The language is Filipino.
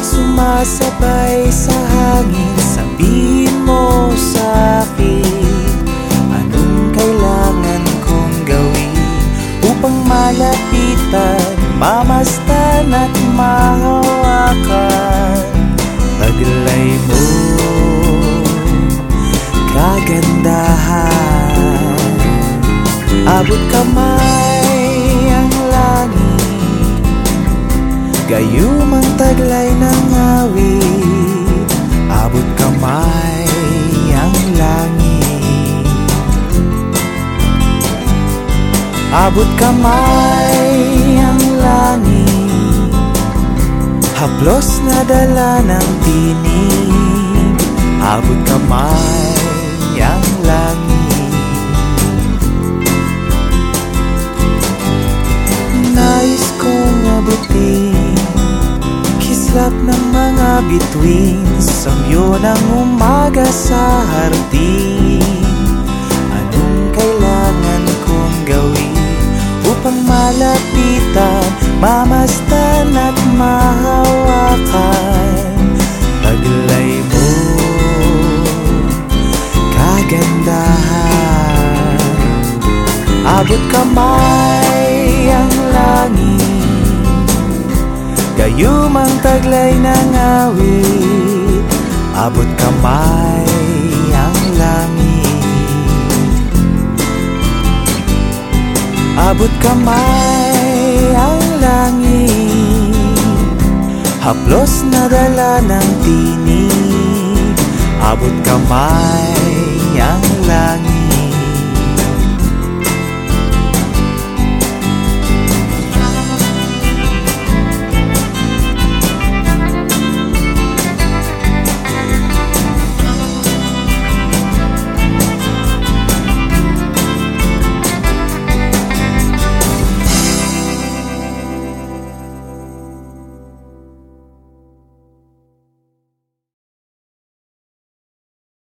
Sumasabay sa hangin Sabihin mo sa akin malapitan Mamastan at mahawakan. Taglay mo Kagandahan. Abot kamay ang langit. Gayumang taglay ng awit. Abot kamay ang langit. Abot kamay Haplos na dala ng tinig. Abot kamay ang langit. Nais kong abutin Kislap ng mga bituin. Samyo ng umaga sa hardin malapitan Mamastan at mahawakan. Taglay mo Kagandahan. Abot kamay ang langit Gayumang taglay ng awit. Abot kamay Abot kamay ang langit. Haplos na dala ng tinig. Abot kamay